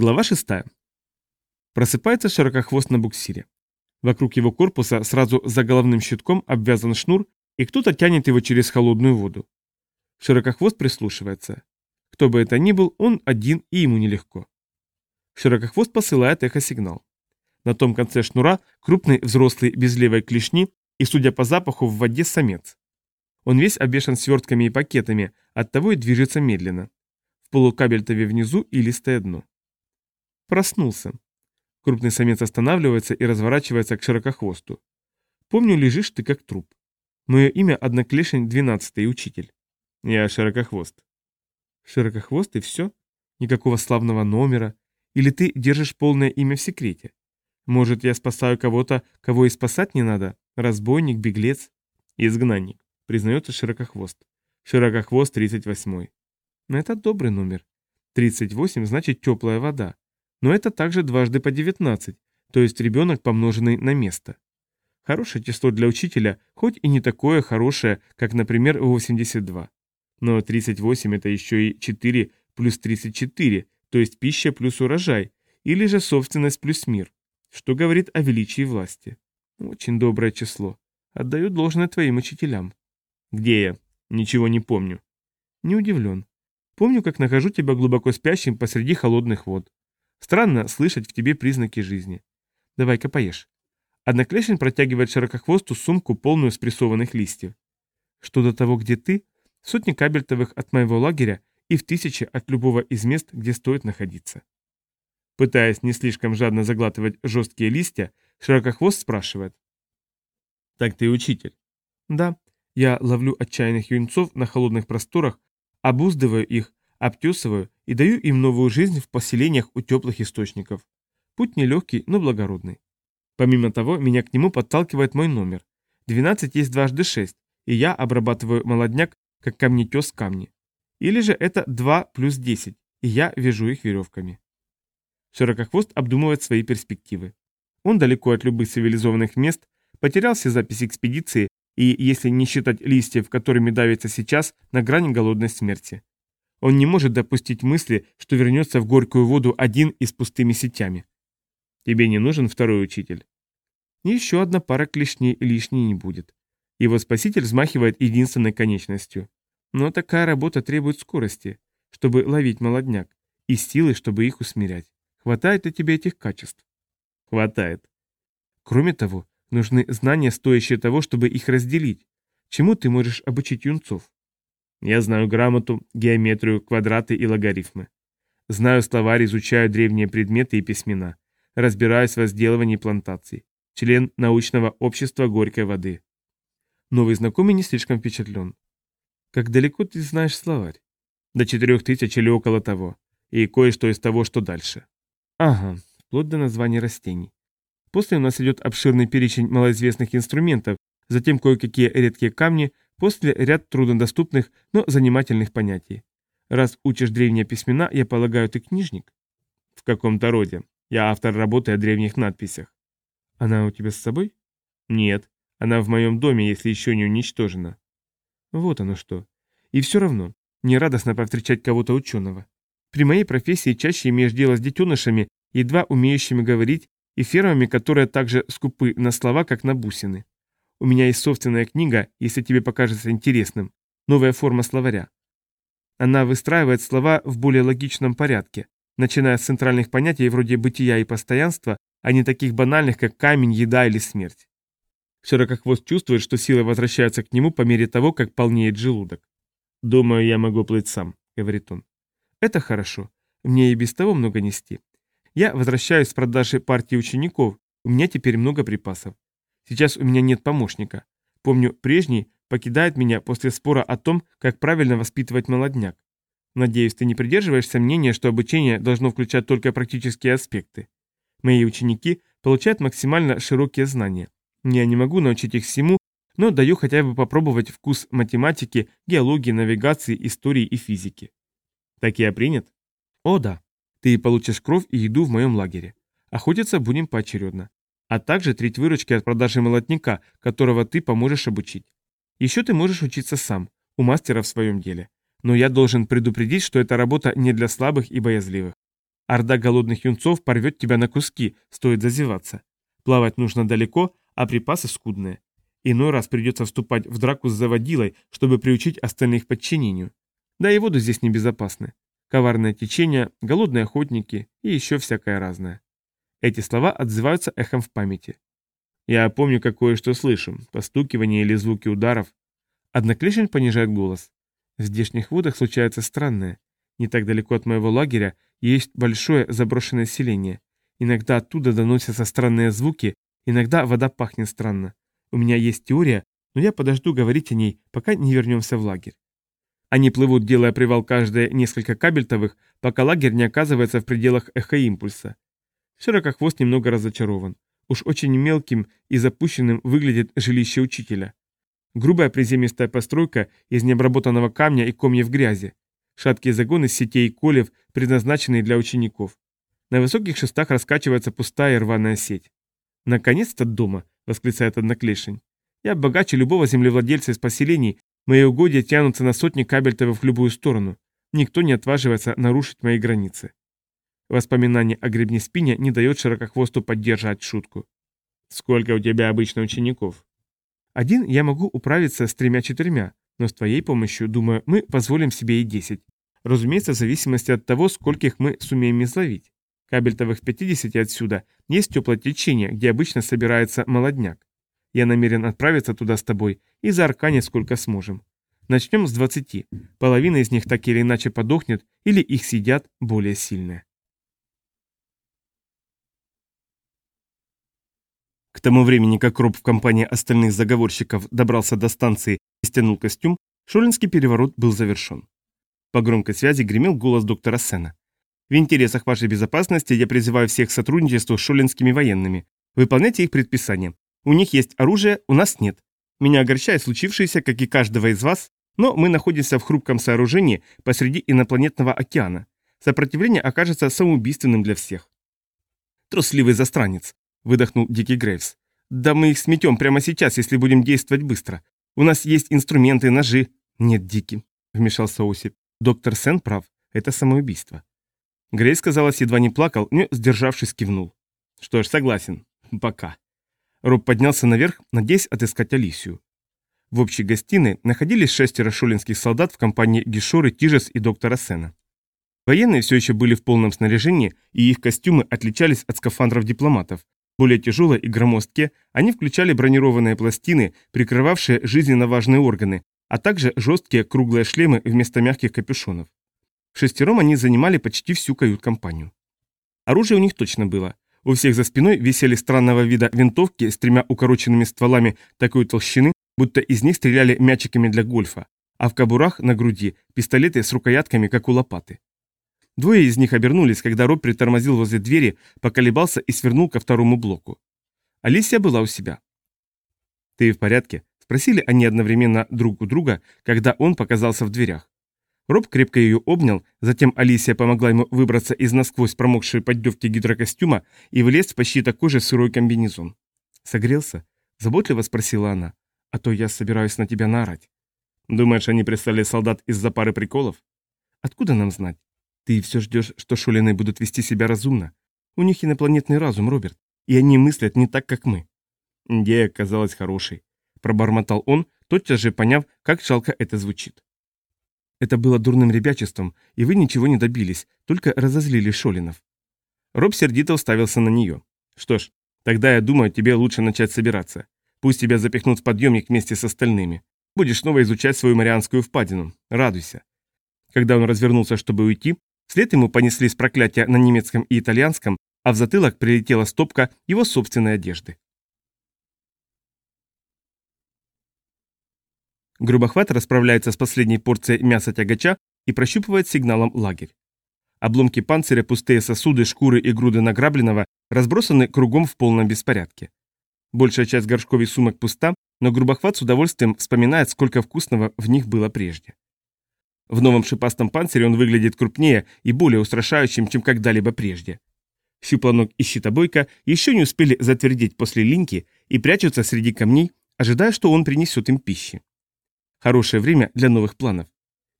Глава 6. Просыпается широкохвост на буксире. Вокруг его корпуса сразу за головным щитком обвязан шнур, и кто-то тянет его через холодную воду. Широкохвост прислушивается. Кто бы это ни был, он один и ему нелегко. Широкохвост посылает эхосигнал. На том конце шнура крупный взрослый без левой клешни и, судя по запаху, в воде самец. Он весь обвешан свертками и пакетами, оттого и движется медленно. В полукабельтове внизу и листое дно. Проснулся. Крупный самец останавливается и разворачивается к широкохвосту. Помню, лежишь ты как труп. Мое имя Одноклешень, двенадцатый учитель. Я Широкохвост. Широкохвост и все? Никакого славного номера? Или ты держишь полное имя в секрете? Может, я спасаю кого-то, кого и спасать не надо? Разбойник, беглец? Изгнанник, признается Широкохвост. Широкохвост 38. Но это добрый номер. 38 значит теплая вода. Но это также дважды по 19, то есть ребенок, помноженный на место. Хорошее число для учителя, хоть и не такое хорошее, как, например, 82. Но 38 это еще и 4 плюс 34, то есть пища плюс урожай, или же собственность плюс мир, что говорит о величии власти. Очень доброе число. Отдаю должное твоим учителям. Где я? Ничего не помню. Не удивлен. Помню, как нахожу тебя глубоко спящим посреди холодных вод. Странно слышать в тебе признаки жизни. Давай-ка поешь. Одноклешень протягивает широкохвосту сумку, полную спрессованных листьев. Что до того, где ты, сотни кабельтовых от моего лагеря и в тысячи от любого из мест, где стоит находиться. Пытаясь не слишком жадно заглатывать жесткие листья, широкохвост спрашивает. «Так ты учитель?» «Да, я ловлю отчаянных юнцов на холодных просторах, обуздываю их, обтесываю и даю им новую жизнь в поселениях у теплых источников. Путь нелегкий, но благородный. Помимо того, меня к нему подталкивает мой номер. 12 есть дважды 6, и я обрабатываю молодняк, как камнетес камни. Или же это 2 плюс 10, и я вяжу их веревками. Широкохвост обдумывает свои перспективы. Он далеко от любых цивилизованных мест, потерял все записи экспедиции и, если не считать листьев, которыми давится сейчас, на грани голодной смерти. Он не может допустить мысли, что вернется в горькую воду один и с пустыми сетями. Тебе не нужен второй учитель? Еще одна пара клешней лишней не будет. Его спаситель взмахивает единственной конечностью. Но такая работа требует скорости, чтобы ловить молодняк, и силы, чтобы их усмирять. Хватает ли тебе этих качеств? Хватает. Кроме того, нужны знания, стоящие того, чтобы их разделить. Чему ты можешь обучить юнцов? Я знаю грамоту, геометрию, квадраты и логарифмы. Знаю словарь, изучаю древние предметы и письмена. Разбираюсь в возделывании плантаций. Член научного общества горькой воды. Новый знакомый не слишком впечатлен. Как далеко ты знаешь словарь? До четырех тысяч или около того. И кое-что из того, что дальше. Ага, вплоть до названий растений. После у нас идет обширный перечень малоизвестных инструментов, затем кое-какие редкие камни, После ряд труднодоступных, но занимательных понятий. Раз учишь древние письмена, я полагаю, ты книжник? В каком-то роде. Я автор работы о древних надписях. Она у тебя с собой? Нет. Она в моем доме, если еще не уничтожена. Вот оно что. И все равно, не радостно повстречать кого-то ученого. При моей профессии чаще имеешь дело с детенышами, едва умеющими говорить, и фермами, которые также скупы на слова, как на бусины. У меня есть собственная книга, если тебе покажется интересным. Новая форма словаря. Она выстраивает слова в более логичном порядке, начиная с центральных понятий вроде бытия и постоянства, а не таких банальных, как камень, еда или смерть. Широкохвост чувствует, что силы возвращаются к нему по мере того, как полнеет желудок. «Думаю, я могу плыть сам», — говорит он. «Это хорошо. Мне и без того много нести. Я возвращаюсь с продажи партии учеников, у меня теперь много припасов. Сейчас у меня нет помощника. Помню, прежний покидает меня после спора о том, как правильно воспитывать молодняк. Надеюсь, ты не придерживаешься мнения, что обучение должно включать только практические аспекты. Мои ученики получают максимально широкие знания. Я не могу научить их всему, но даю хотя бы попробовать вкус математики, геологии, навигации, истории и физики. Так я принят? О, да. Ты получишь кровь и еду в моем лагере. Охотиться будем поочередно а также треть выручки от продажи молотника, которого ты поможешь обучить. Еще ты можешь учиться сам, у мастера в своем деле. Но я должен предупредить, что эта работа не для слабых и боязливых. Орда голодных юнцов порвет тебя на куски, стоит зазеваться. Плавать нужно далеко, а припасы скудные. Иной раз придется вступать в драку с заводилой, чтобы приучить остальных подчинению. Да и воду здесь небезопасны. Коварное течение, голодные охотники и еще всякое разное. Эти слова отзываются эхом в памяти. Я помню, как кое-что слышу, постукивание или звуки ударов. Одноклешень понижает голос. В здешних водах случается странное. Не так далеко от моего лагеря есть большое заброшенное селение. Иногда оттуда доносятся странные звуки, иногда вода пахнет странно. У меня есть теория, но я подожду говорить о ней, пока не вернемся в лагерь. Они плывут, делая привал каждые несколько кабельтовых, пока лагерь не оказывается в пределах эхоимпульса. Широкохвост немного разочарован. Уж очень мелким и запущенным выглядит жилище учителя. Грубая приземистая постройка из необработанного камня и комьев грязи. Шаткие загоны из сетей и колев, предназначенные для учеников. На высоких шестах раскачивается пустая рваная сеть. «Наконец-то дома!» — восклицает одноклешень. «Я богаче любого землевладельца из поселений, мои угодья тянутся на сотни кабельтовых в любую сторону. Никто не отваживается нарушить мои границы». Воспоминание о гребне спине не дает широкохвосту поддержать шутку. «Сколько у тебя обычно учеников?» «Один я могу управиться с тремя-четырьмя, но с твоей помощью, думаю, мы позволим себе и десять. Разумеется, в зависимости от того, скольких мы сумеем изловить. Кабельтовых 50 отсюда есть теплое течение, где обычно собирается молодняк. Я намерен отправиться туда с тобой и заарканить сколько сможем. Начнем с 20. Половина из них так или иначе подохнет, или их съедят более сильные. К тому времени, как Роб в компании остальных заговорщиков добрался до станции и стянул костюм, Шолинский переворот был завершен. По громкой связи гремел голос доктора Сена. В интересах вашей безопасности я призываю всех к сотрудничеству с шолинскими военными. Выполняйте их предписания. У них есть оружие, у нас нет. Меня огорчает случившееся, как и каждого из вас, но мы находимся в хрупком сооружении посреди инопланетного океана. Сопротивление окажется самоубийственным для всех. Трусливый застранец, выдохнул Дикий Грейвс. Да мы их сметем прямо сейчас, если будем действовать быстро. У нас есть инструменты, ножи. Нет, Дикий, вмешался Осип. Доктор Сен прав, это самоубийство. Грейс, казалось, едва не плакал, но, сдержавшись, кивнул. Что ж, согласен. Пока. Роб поднялся наверх, надеясь отыскать Алисию. В общей гостиной находились шестеро шолинских солдат в компании Гишоры, Тижес и доктора Сена. Военные все еще были в полном снаряжении, и их костюмы отличались от скафандров дипломатов. Более тяжелые и громоздкие, они включали бронированные пластины, прикрывавшие жизненно важные органы, а также жесткие круглые шлемы вместо мягких капюшонов. Шестером они занимали почти всю кают-компанию. Оружие у них точно было. У всех за спиной висели странного вида винтовки с тремя укороченными стволами такой толщины, будто из них стреляли мячиками для гольфа, а в кобурах на груди пистолеты с рукоятками, как у лопаты. Двое из них обернулись, когда Роб притормозил возле двери, поколебался и свернул ко второму блоку. Алисия была у себя. «Ты в порядке?» – спросили они одновременно друг у друга, когда он показался в дверях. Роб крепко ее обнял, затем Алисия помогла ему выбраться из насквозь промокшей поддевки гидрокостюма и влез в почти такой же сырой комбинезон. «Согрелся?» – заботливо спросила она. «А то я собираюсь на тебя наорать». «Думаешь, они прислали солдат из-за пары приколов?» «Откуда нам знать? Ты все ждешь, что шолины будут вести себя разумно. У них инопланетный разум, Роберт, и они мыслят не так, как мы». Идея казалась хорошей. Пробормотал он, тотчас же поняв, как жалко это звучит. Это было дурным ребячеством, и вы ничего не добились, только разозлили Шолинов. Роб сердито уставился на нее. Что ж, тогда я думаю, тебе лучше начать собираться. Пусть тебя запихнут в подъемник вместе с остальными. Будешь снова изучать свою Марианскую впадину. Радуйся. Когда он развернулся, чтобы уйти, вслед ему понеслись проклятия на немецком и итальянском, а в затылок прилетела стопка его собственной одежды. Грубохват расправляется с последней порцией мяса тягача и прощупывает сигналом лагерь. Обломки панциря, пустые сосуды, шкуры и груды награбленного разбросаны кругом в полном беспорядке. Большая часть горшков и сумок пуста, но грубохват с удовольствием вспоминает, сколько вкусного в них было прежде. В новом шипастом панцире он выглядит крупнее и более устрашающим, чем когда-либо прежде. Щупланок и щитобойка еще не успели затвердеть после линьки и прячутся среди камней, ожидая, что он принесет им пищи. Хорошее время для новых планов.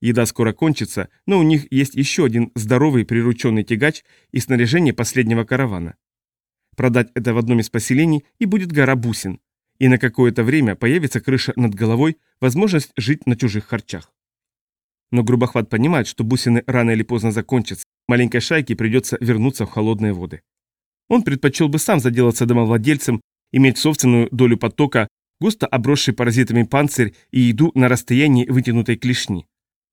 Еда скоро кончится, но у них есть еще один здоровый прирученный тягач и снаряжение последнего каравана. Продать это в одном из поселений, и будет гора бусин. И на какое-то время появится крыша над головой, возможность жить на чужих харчах. Но Грубохват понимает, что бусины рано или поздно закончатся, маленькой шайке придется вернуться в холодные воды. Он предпочел бы сам заделаться домовладельцем, иметь собственную долю потока, густо обросший паразитами панцирь и еду на расстоянии вытянутой клешни.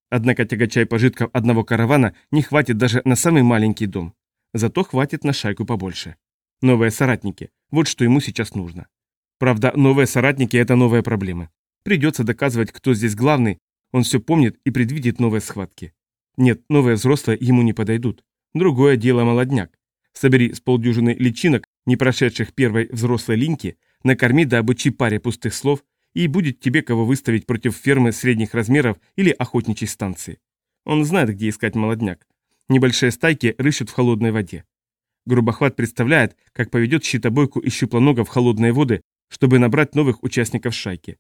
Однако тягачай пожитков одного каравана не хватит даже на самый маленький дом. Зато хватит на шайку побольше. Новые соратники. Вот что ему сейчас нужно. Правда, новые соратники – это новые проблемы. Придется доказывать, кто здесь главный, он все помнит и предвидит новые схватки. Нет, новые взрослые ему не подойдут. Другое дело молодняк. Собери с полдюжины личинок, не прошедших первой взрослой линьки, накорми да обучи паре пустых слов, и будет тебе кого выставить против фермы средних размеров или охотничьей станции. Он знает, где искать молодняк. Небольшие стайки рыщут в холодной воде. Грубохват представляет, как поведет щитобойку и щуплонога в холодные воды, чтобы набрать новых участников шайки.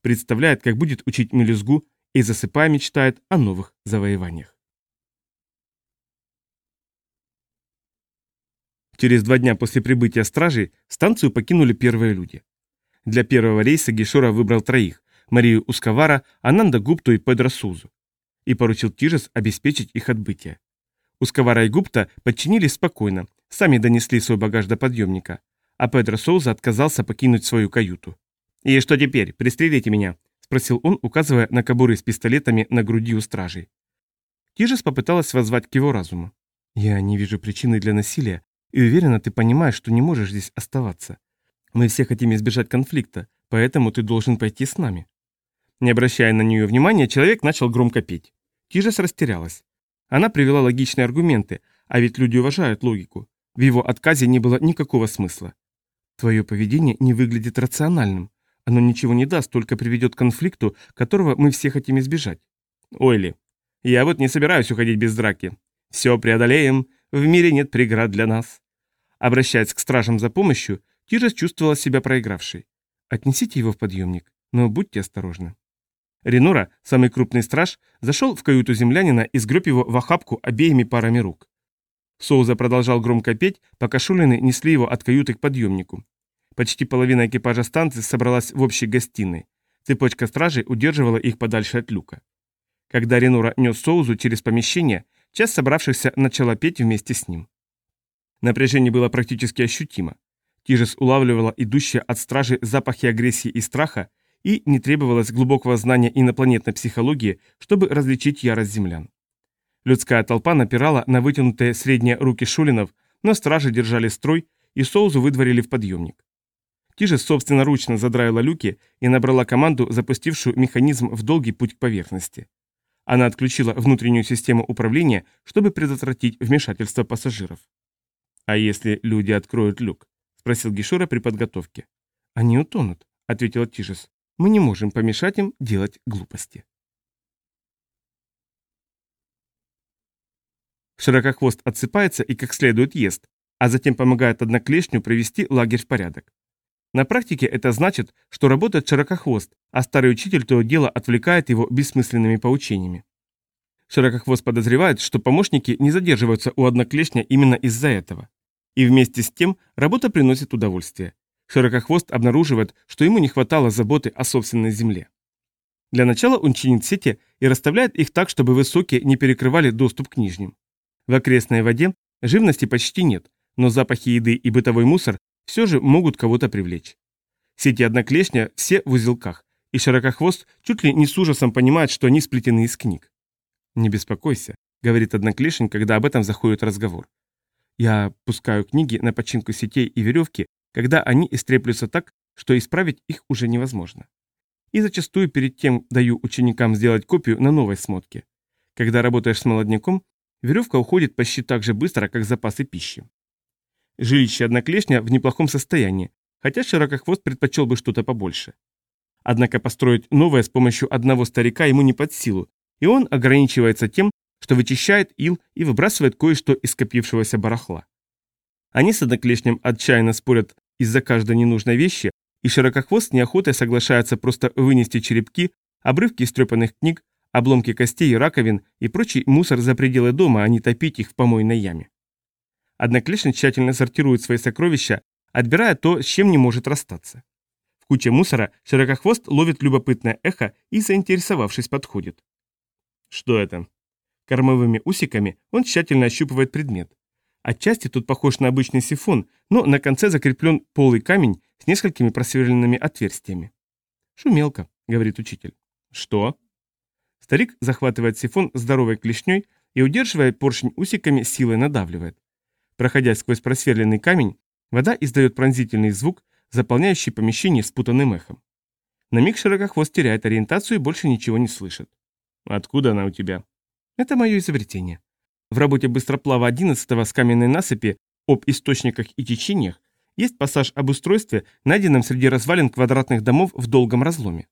Представляет, как будет учить мелюзгу и засыпая мечтает о новых завоеваниях. Через два дня после прибытия стражей станцию покинули первые люди. Для первого рейса Гешора выбрал троих – Марию Ускавара, Ананда Гупту и Педро Сузу. И поручил Тижес обеспечить их отбытие. Ускавара и Гупта подчинились спокойно, сами донесли свой багаж до подъемника, а Педро Соуза отказался покинуть свою каюту. «И что теперь? Пристрелите меня?» – спросил он, указывая на кобуры с пистолетами на груди у стражей. Тижес попыталась воззвать к его разуму. «Я не вижу причины для насилия, и уверена, ты понимаешь, что не можешь здесь оставаться. Мы все хотим избежать конфликта, поэтому ты должен пойти с нами». Не обращая на нее внимания, человек начал громко петь. Тижес растерялась. Она привела логичные аргументы, а ведь люди уважают логику. В его отказе не было никакого смысла. Твое поведение не выглядит рациональным. Оно ничего не даст, только приведет к конфликту, которого мы все хотим избежать. Ойли, я вот не собираюсь уходить без драки. Все преодолеем, в мире нет преград для нас. Обращаясь к стражам за помощью, Тирес чувствовала себя проигравшей. Отнесите его в подъемник, но будьте осторожны. Ренора, самый крупный страж, зашел в каюту землянина и сгреб его в охапку обеими парами рук. Соуза продолжал громко петь, пока шулины несли его от каюты к подъемнику. Почти половина экипажа станции собралась в общей гостиной. Цепочка стражей удерживала их подальше от люка. Когда Ренора нес Соузу через помещение, часть собравшихся начала петь вместе с ним. Напряжение было практически ощутимо. Тижес улавливала идущие от стражи запахи агрессии и страха, и не требовалось глубокого знания инопланетной психологии, чтобы различить ярость землян. Людская толпа напирала на вытянутые средние руки шулинов, но стражи держали строй, и Соузу выдворили в подъемник. Тижес собственноручно задраила люки и набрала команду, запустившую механизм в долгий путь к поверхности. Она отключила внутреннюю систему управления, чтобы предотвратить вмешательство пассажиров. «А если люди откроют люк?» – спросил Гишура при подготовке. «Они утонут», – ответила Тижес. «Мы не можем помешать им делать глупости». Широкохвост отсыпается и как следует ест, а затем помогает одноклешню привести лагерь в порядок. На практике это значит, что работает широкохвост, а старый учитель то дело отвлекает его бессмысленными поучениями. Широкохвост подозревает, что помощники не задерживаются у одноклешня именно из-за этого. И вместе с тем работа приносит удовольствие. Широкохвост обнаруживает, что ему не хватало заботы о собственной земле. Для начала он чинит сети и расставляет их так, чтобы высокие не перекрывали доступ к нижним. В окрестной воде живности почти нет, но запахи еды и бытовой мусор все же могут кого-то привлечь. Сети одноклешня все в узелках, и широкохвост чуть ли не с ужасом понимает, что они сплетены из книг. «Не беспокойся», — говорит одноклешень, когда об этом заходит разговор. Я пускаю книги на починку сетей и веревки, когда они истреплются так, что исправить их уже невозможно. И зачастую перед тем даю ученикам сделать копию на новой смотке. Когда работаешь с молодняком, веревка уходит почти так же быстро, как запасы пищи. Жилище одноклешня в неплохом состоянии, хотя широкохвост предпочел бы что-то побольше. Однако построить новое с помощью одного старика ему не под силу, и он ограничивается тем, что вычищает ил и выбрасывает кое-что из скопившегося барахла. Они с одноклешнем отчаянно спорят из-за каждой ненужной вещи, и широкохвост неохотой соглашается просто вынести черепки, обрывки истрепанных книг, обломки костей, раковин и прочий мусор за пределы дома, а не топить их в помойной яме. Одноклешник тщательно сортирует свои сокровища, отбирая то, с чем не может расстаться. В куче мусора широкохвост ловит любопытное эхо и, заинтересовавшись, подходит. Что это? Кормовыми усиками он тщательно ощупывает предмет. Отчасти тут похож на обычный сифон, но на конце закреплен полый камень с несколькими просверленными отверстиями. «Шумелка», — говорит учитель. «Что?» Старик захватывает сифон здоровой клешней и, удерживая поршень усиками, силой надавливает. Проходя сквозь просверленный камень, вода издает пронзительный звук, заполняющий помещение спутанным эхом. На миг широкохвост теряет ориентацию и больше ничего не слышит. «Откуда она у тебя?» «Это мое изобретение. В работе быстроплава 11 с каменной насыпи об источниках и течениях есть пассаж об устройстве, найденном среди развалин квадратных домов в долгом разломе.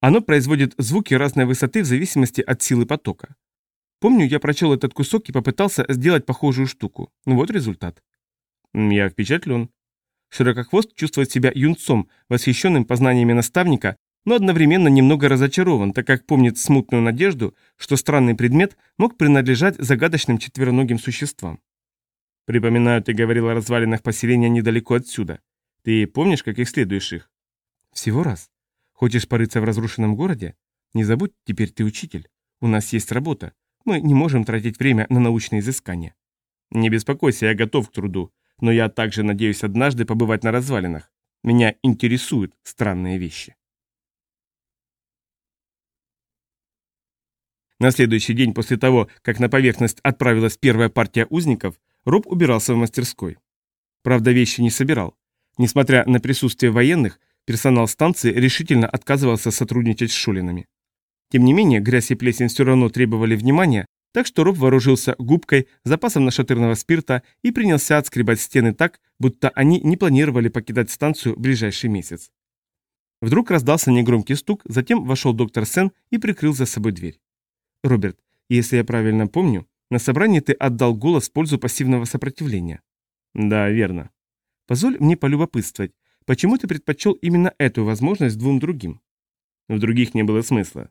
Оно производит звуки разной высоты в зависимости от силы потока. Помню, я прочел этот кусок и попытался сделать похожую штуку. Ну вот результат. Я впечатлен. Широкохвост чувствует себя юнцом, восхищенным познаниями наставника, но одновременно немного разочарован, так как помнит смутную надежду, что странный предмет мог принадлежать загадочным четвероногим существам. Припоминаю, ты говорил о развалинах поселения недалеко отсюда. Ты помнишь, как исследуешь их? Всего раз. Хочешь порыться в разрушенном городе? Не забудь, теперь ты учитель. У нас есть работа. Мы не можем тратить время на научные изыскания. Не беспокойся, я готов к труду, но я также надеюсь однажды побывать на развалинах. Меня интересуют странные вещи. На следующий день после того, как на поверхность отправилась первая партия узников, Роб убирался в мастерской. Правда, вещи не собирал. Несмотря на присутствие военных, персонал станции решительно отказывался сотрудничать с Шулинами. Тем не менее, грязь и плесень все равно требовали внимания, так что Роб вооружился губкой, запасом нашатырного спирта и принялся отскребать стены так, будто они не планировали покидать станцию в ближайший месяц. Вдруг раздался негромкий стук, затем вошел доктор Сен и прикрыл за собой дверь. Роберт, если я правильно помню, на собрании ты отдал голос в пользу пассивного сопротивления. Да, верно. Позволь мне полюбопытствовать, почему ты предпочел именно эту возможность двум другим? В других не было смысла.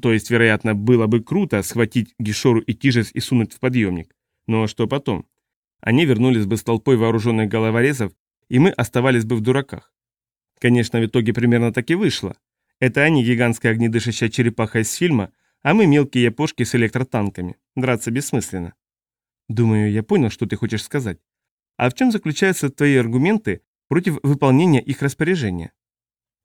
То есть, вероятно, было бы круто схватить Гишору и Тижес и сунуть в подъемник. Но что потом? Они вернулись бы с толпой вооруженных головорезов, и мы оставались бы в дураках. Конечно, в итоге примерно так и вышло. Это они гигантская огнедышащая черепаха из фильма, а мы мелкие япошки с электротанками. Драться бессмысленно. Думаю, я понял, что ты хочешь сказать. А в чем заключаются твои аргументы против выполнения их распоряжения?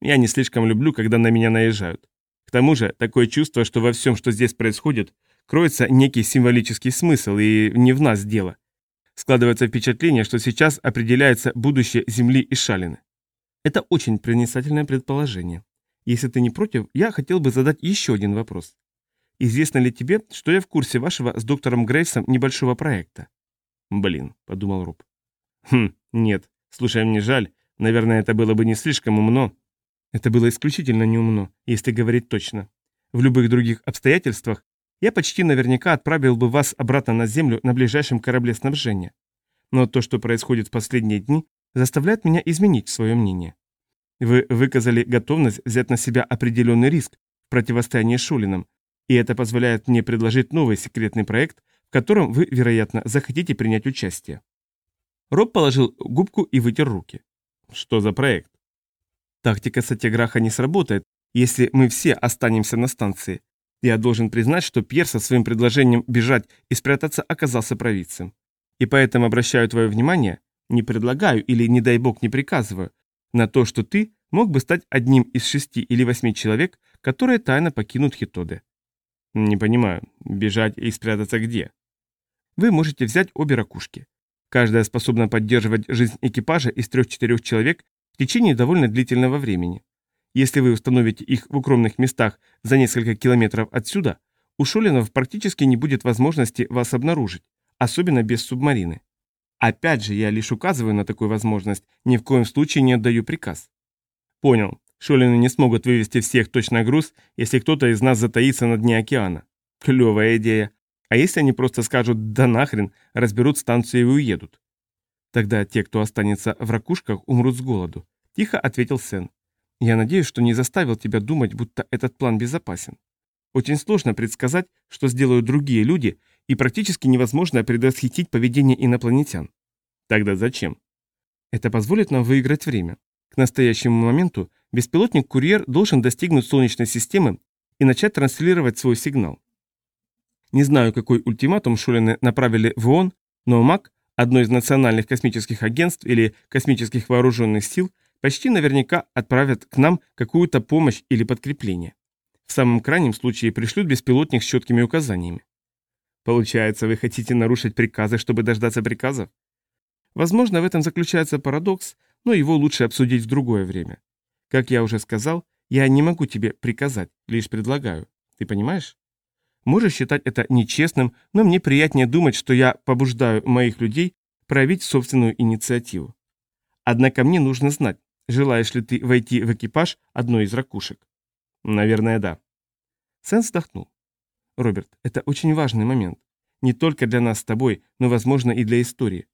Я не слишком люблю, когда на меня наезжают. Тому же, такое чувство, что во всем, что здесь происходит, кроется некий символический смысл, и не в нас дело. Складывается впечатление, что сейчас определяется будущее Земли и Шалины. Это очень проницательное предположение. Если ты не против, я хотел бы задать еще один вопрос. Известно ли тебе, что я в курсе вашего с доктором Грейсом небольшого проекта? Блин, подумал Роб. Хм, нет. Слушай, мне жаль. Наверное, это было бы не слишком умно. Это было исключительно неумно, если говорить точно. В любых других обстоятельствах я почти наверняка отправил бы вас обратно на Землю на ближайшем корабле снабжения. Но то, что происходит в последние дни, заставляет меня изменить свое мнение. Вы выказали готовность взять на себя определенный риск в противостоянии Шулинам, и это позволяет мне предложить новый секретный проект, в котором вы, вероятно, захотите принять участие. Роб положил губку и вытер руки. Что за проект? Тактика сатяграха не сработает, если мы все останемся на станции. Я должен признать, что Пьер со своим предложением бежать и спрятаться оказался провидцем. И поэтому обращаю твое внимание, не предлагаю или, не дай бог, не приказываю, на то, что ты мог бы стать одним из шести или восьми человек, которые тайно покинут Хитоде. Не понимаю, бежать и спрятаться где? Вы можете взять обе ракушки. Каждая способна поддерживать жизнь экипажа из трех-четырех человек в течение довольно длительного времени. Если вы установите их в укромных местах за несколько километров отсюда, у Шолинов практически не будет возможности вас обнаружить, особенно без субмарины. Опять же, я лишь указываю на такую возможность, ни в коем случае не отдаю приказ. Понял. Шолины не смогут вывести всех точно груз, если кто-то из нас затаится на дне океана. Клевая идея. А если они просто скажут «да нахрен», разберут станцию и уедут? Тогда те, кто останется в ракушках, умрут с голоду. Тихо ответил Сен. Я надеюсь, что не заставил тебя думать, будто этот план безопасен. Очень сложно предсказать, что сделают другие люди, и практически невозможно предвосхитить поведение инопланетян. Тогда зачем? Это позволит нам выиграть время. К настоящему моменту беспилотник-курьер должен достигнуть Солнечной системы и начать транслировать свой сигнал. Не знаю, какой ультиматум Шулины направили в ООН, но МАК, одно из национальных космических агентств или космических вооруженных сил, почти наверняка отправят к нам какую-то помощь или подкрепление. В самом крайнем случае пришлют беспилотник с четкими указаниями. Получается, вы хотите нарушить приказы, чтобы дождаться приказов? Возможно, в этом заключается парадокс, но его лучше обсудить в другое время. Как я уже сказал, я не могу тебе приказать, лишь предлагаю. Ты понимаешь? Можешь считать это нечестным, но мне приятнее думать, что я побуждаю моих людей проявить собственную инициативу. Однако мне нужно знать, желаешь ли ты войти в экипаж одной из ракушек. Наверное, да. Сэн вздохнул. Роберт, это очень важный момент. Не только для нас с тобой, но, возможно, и для истории.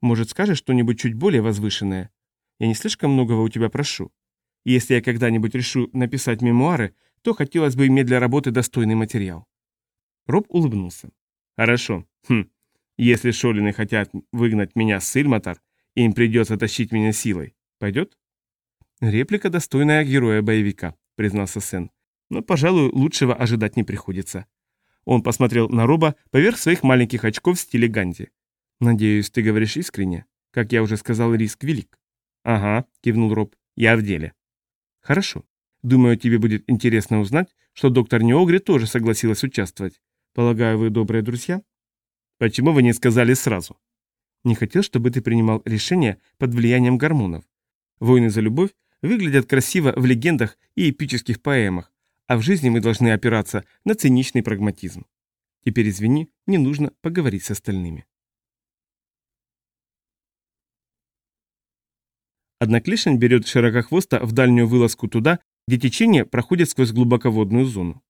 Может, скажешь что-нибудь чуть более возвышенное? Я не слишком многого у тебя прошу. Если я когда-нибудь решу написать мемуары, то хотелось бы иметь для работы достойный материал. Роб улыбнулся. «Хорошо. Хм. Если Шолины хотят выгнать меня с Ильматар, им придется тащить меня силой. Пойдет?» «Реплика, достойная героя-боевика», — признался Сен. «Но, пожалуй, лучшего ожидать не приходится». Он посмотрел на Роба поверх своих маленьких очков в стиле Ганди. «Надеюсь, ты говоришь искренне? Как я уже сказал, риск велик». «Ага», — кивнул Роб, — «я в деле». «Хорошо. Думаю, тебе будет интересно узнать, что доктор Неогри тоже согласилась участвовать. Полагаю, вы добрые друзья? Почему вы не сказали сразу? Не хотел, чтобы ты принимал решения под влиянием гормонов. Войны за любовь выглядят красиво в легендах и эпических поэмах, а в жизни мы должны опираться на циничный прагматизм. Теперь извини, не нужно поговорить с остальными. Одноклешень берет широкохвоста в дальнюю вылазку туда, где течение проходит сквозь глубоководную зону.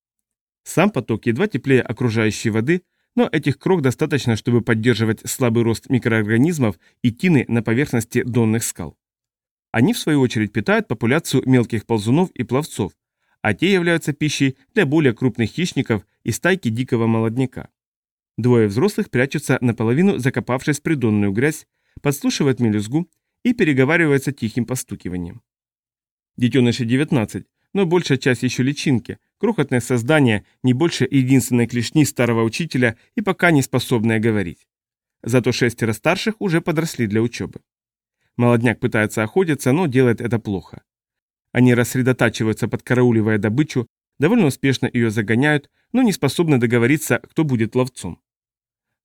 Сам поток едва теплее окружающей воды, но этих крок достаточно, чтобы поддерживать слабый рост микроорганизмов и тины на поверхности донных скал. Они, в свою очередь, питают популяцию мелких ползунов и пловцов, а те являются пищей для более крупных хищников и стайки дикого молодняка. Двое взрослых прячутся наполовину закопавшись в придонную грязь, подслушивают мелюзгу и переговариваются тихим постукиванием. Детеныши 19, но большая часть еще личинки, крохотное создание, не больше единственной клешни старого учителя и пока не способное говорить. Зато шестеро старших уже подросли для учебы. Молодняк пытается охотиться, но делает это плохо. Они рассредотачиваются, подкарауливая добычу, довольно успешно ее загоняют, но не способны договориться, кто будет ловцом.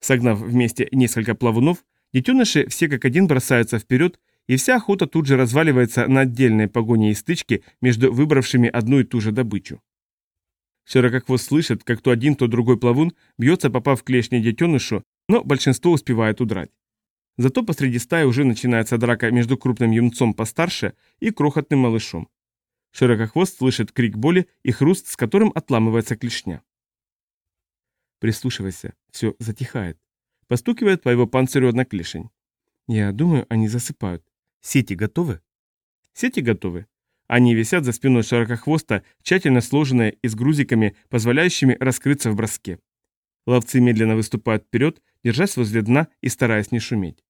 Согнав вместе несколько плавунов, детеныши все как один бросаются вперед и вся охота тут же разваливается на отдельные погони и стычки между выбравшими одну и ту же добычу. Широкохвост слышит, как то один, то другой плавун бьется, попав в клешни детенышу, но большинство успевает удрать. Зато посреди стаи уже начинается драка между крупным юнцом постарше и крохотным малышом. Широкохвост слышит крик боли и хруст, с которым отламывается клешня. Прислушивайся, все затихает. Постукивает по его панцирю одна клешень. Я думаю, они засыпают. Сети готовы? Сети готовы. Они висят за спиной широкохвоста, тщательно сложенные и с грузиками, позволяющими раскрыться в броске. Ловцы медленно выступают вперед, держась возле дна и стараясь не шуметь.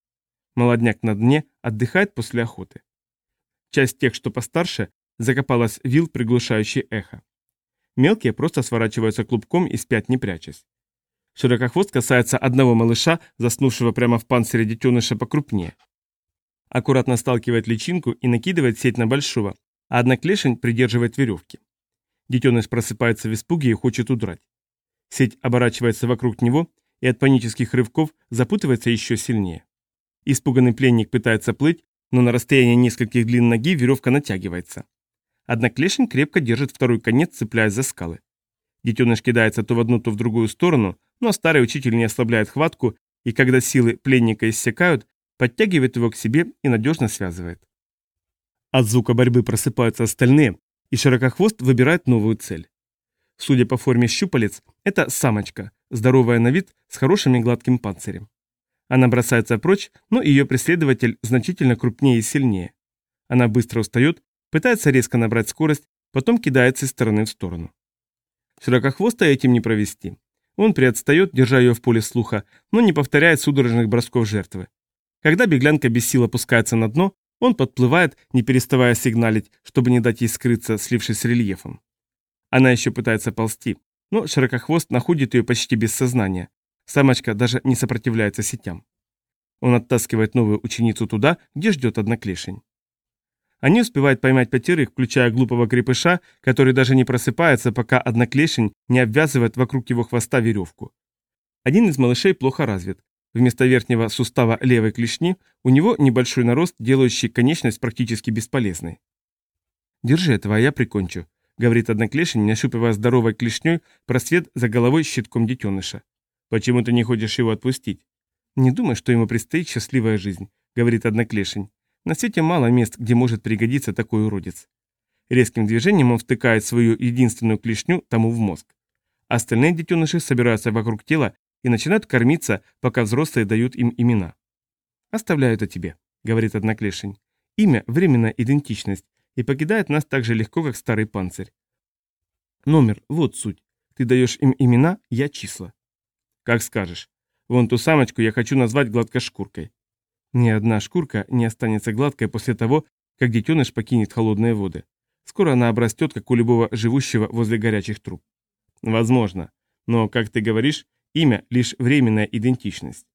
Молодняк на дне отдыхает после охоты. Часть тех, что постарше, закопалась вил, приглушающий эхо. Мелкие просто сворачиваются клубком и спят не прячась. Широкохвост касается одного малыша, заснувшего прямо в панцире детеныша покрупнее аккуратно сталкивает личинку и накидывает сеть на большого, одна клешень придерживает веревки. Детеныш просыпается в испуге и хочет удрать. Сеть оборачивается вокруг него и от панических рывков запутывается еще сильнее. Испуганный пленник пытается плыть, но на расстоянии нескольких длин ноги веревка натягивается. Одна клешень крепко держит второй конец, цепляясь за скалы. Детеныш кидается то в одну, то в другую сторону, но старый учитель не ослабляет хватку, и когда силы пленника иссякают, подтягивает его к себе и надежно связывает. От звука борьбы просыпаются остальные, и широкохвост выбирает новую цель. Судя по форме щупалец, это самочка, здоровая на вид, с хорошим и гладким панцирем. Она бросается прочь, но ее преследователь значительно крупнее и сильнее. Она быстро устает, пытается резко набрать скорость, потом кидается из стороны в сторону. Широкохвоста этим не провести. Он приотстает, держа ее в поле слуха, но не повторяет судорожных бросков жертвы. Когда беглянка без сил опускается на дно, он подплывает, не переставая сигналить, чтобы не дать ей скрыться, слившись с рельефом. Она еще пытается ползти, но широкохвост находит ее почти без сознания. Самочка даже не сопротивляется сетям. Он оттаскивает новую ученицу туда, где ждет одноклешень. Они успевают поймать пятерых, включая глупого крепыша, который даже не просыпается, пока одноклешень не обвязывает вокруг его хвоста веревку. Один из малышей плохо развит. Вместо верхнего сустава левой клешни у него небольшой нарост, делающий конечность практически бесполезной. «Держи этого, а я прикончу», — говорит одноклешень, нащупывая здоровой клешней просвет за головой щитком детеныша. «Почему ты не хочешь его отпустить?» «Не думай, что ему предстоит счастливая жизнь», — говорит одноклешень. На свете мало мест, где может пригодиться такой уродец. Резким движением он втыкает свою единственную клешню тому в мозг. Остальные детеныши собираются вокруг тела и начинают кормиться, пока взрослые дают им имена. «Оставляю это тебе», — говорит одноклешень. «Имя — временная идентичность, и покидает нас так же легко, как старый панцирь. Номер — вот суть. Ты даешь им имена, я числа». «Как скажешь. Вон ту самочку я хочу назвать гладкошкуркой. Ни одна шкурка не останется гладкой после того, как детеныш покинет холодные воды. Скоро она обрастет, как у любого живущего возле горячих труб. Возможно. Но, как ты говоришь, имя – лишь временная идентичность.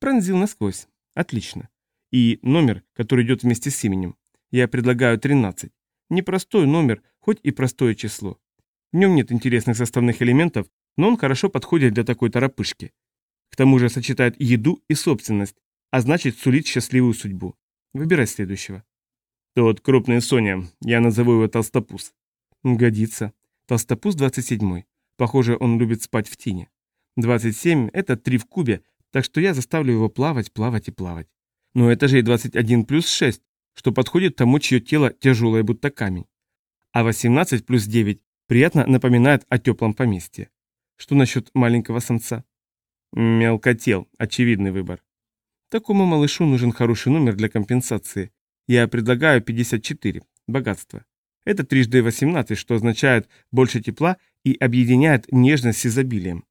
Пронзил насквозь. Отлично. И номер, который идет вместе с именем. Я предлагаю 13. Непростой номер, хоть и простое число. В нем нет интересных составных элементов, но он хорошо подходит для такой торопышки. К тому же сочетает еду и собственность, а значит сулит счастливую судьбу. Выбирай следующего. Тот крупный Соня, я назову его Толстопуз. Годится. Толстопуз 27. Похоже, он любит спать в тени. 27 – это 3 в кубе, так что я заставлю его плавать, плавать и плавать. Но это же и 21 плюс 6, что подходит тому, чье тело тяжелое, будто камень. А 18 плюс 9 приятно напоминает о теплом поместье. Что насчет маленького самца? Мелкотел, очевидный выбор. Такому малышу нужен хороший номер для компенсации. Я предлагаю 54. Богатство. Это трижды 18, что означает больше тепла и объединяет нежность с изобилием.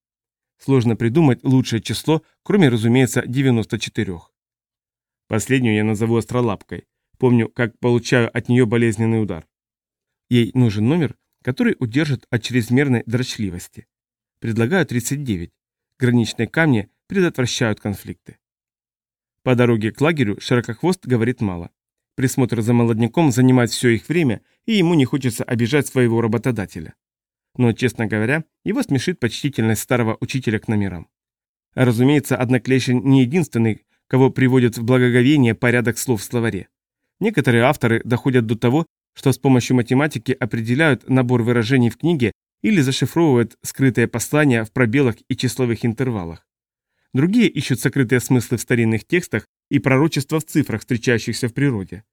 Сложно придумать лучшее число, кроме, разумеется, 94. Последнюю я назову остролапкой. Помню, как получаю от нее болезненный удар. Ей нужен номер, который удержит от чрезмерной дрочливости. Предлагаю 39. Граничные камни предотвращают конфликты. По дороге к лагерю Широкохвост говорит мало. Присмотр за молодняком занимает все их время, и ему не хочется обижать своего работодателя. Но, честно говоря, его смешит почтительность старого учителя к номерам. Разумеется, Одноклещин не единственный, кого приводит в благоговение порядок слов в словаре. Некоторые авторы доходят до того, что с помощью математики определяют набор выражений в книге или зашифровывают скрытые послания в пробелах и числовых интервалах. Другие ищут сокрытые смыслы в старинных текстах и пророчества в цифрах, встречающихся в природе.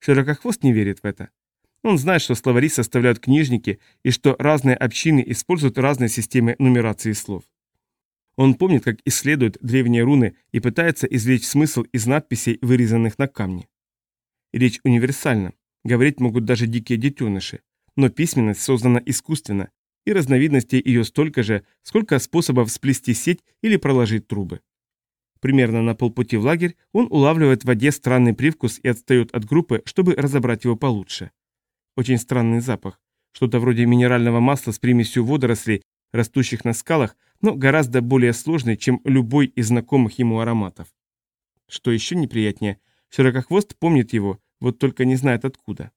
Широкохвост не верит в это. Он знает, что словари составляют книжники и что разные общины используют разные системы нумерации слов. Он помнит, как исследует древние руны и пытается извлечь смысл из надписей, вырезанных на камне. Речь универсальна, говорить могут даже дикие детеныши, но письменность создана искусственно, и разновидностей ее столько же, сколько способов сплести сеть или проложить трубы. Примерно на полпути в лагерь он улавливает в воде странный привкус и отстает от группы, чтобы разобрать его получше. Очень странный запах, что-то вроде минерального масла с примесью водорослей, растущих на скалах, но гораздо более сложный, чем любой из знакомых ему ароматов. Что еще неприятнее, Широкохвост помнит его, вот только не знает откуда.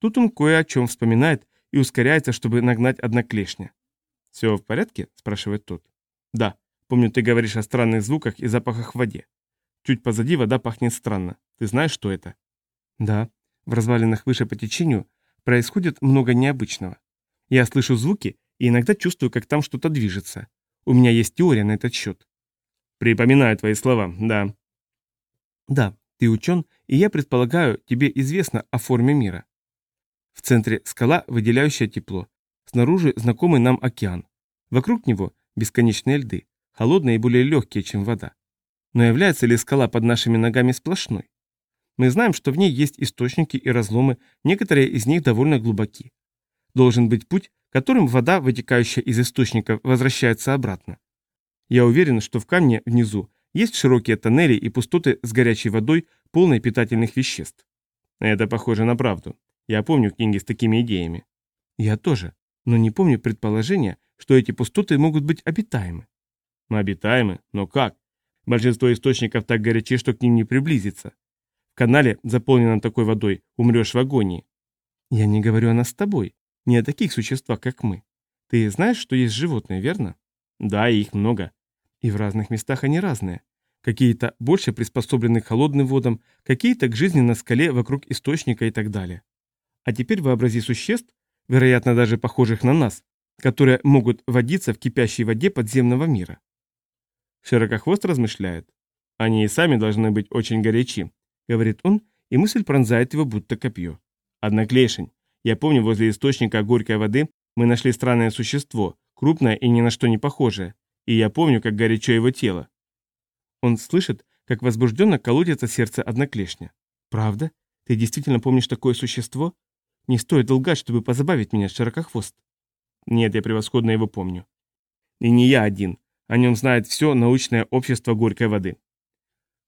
Тут он кое о чем вспоминает и ускоряется, чтобы нагнать одноклешня. «Все в порядке?» – спрашивает тот. «Да. Помню, ты говоришь о странных звуках и запахах в воде. Чуть позади вода пахнет странно. Ты знаешь, что это?» «Да. В развалинах выше по течению происходит много необычного. Я слышу звуки и иногда чувствую, как там что-то движется. У меня есть теория на этот счет». «Припоминаю твои слова, да». «Да, ты учен, и я предполагаю, тебе известно о форме мира. В центре скала, выделяющая тепло. Снаружи знакомый нам океан. Вокруг него бесконечные льды, холодные и более легкие, чем вода. Но является ли скала под нашими ногами сплошной? Мы знаем, что в ней есть источники и разломы, некоторые из них довольно глубоки. должен быть путь, которым вода, вытекающая из источника, возвращается обратно. Я уверен, что в камне внизу есть широкие тоннели и пустоты с горячей водой, полной питательных веществ. Это похоже на правду. Я помню книги с такими идеями. Я тоже, но не помню предположения, что эти пустоты могут быть обитаемы. Обитаемы? Но как? Большинство источников так горячи, что к ним не приблизиться. В канале, заполненном такой водой, умрешь в агонии. Я не говорю о нас с тобой, не о таких существах, как мы. Ты знаешь, что есть животные, верно? Да, их много. И в разных местах они разные. Какие-то больше приспособлены к холодным водам, какие-то к жизни на скале вокруг источника и так далее. А теперь вообрази существ, вероятно, даже похожих на нас, которые могут водиться в кипящей воде подземного мира. Широкохвост размышляет. Они и сами должны быть очень горячи, говорит он, и мысль пронзает его будто копье. Однако лешень. Я помню, возле источника горькой воды мы нашли странное существо, крупное и ни на что не похожее, и я помню, как горячо его тело. Он слышит, как возбужденно колотится сердце одноклешня. «Правда? Ты действительно помнишь такое существо? Не стоит лгать, чтобы позабавить меня, широкохвост». «Нет, я превосходно его помню». «И не я один. О нем знает все научное общество горькой воды».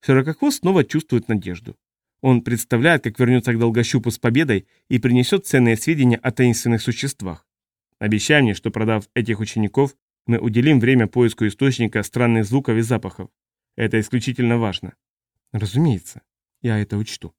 Широкохвост снова чувствует надежду. Он представляет, как вернется к долгощупу с победой и принесет ценные сведения о таинственных существах. Обещай мне, что продав этих учеников, мы уделим время поиску источника странных звуков и запахов. Это исключительно важно. Разумеется, я это учту.